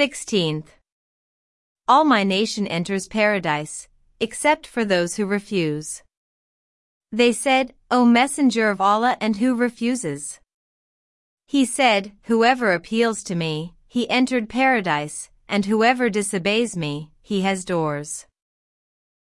16th. All my nation enters paradise, except for those who refuse. They said, O Messenger of Allah and who refuses? He said, Whoever appeals to me, he entered paradise, and whoever disobeys me, he has doors.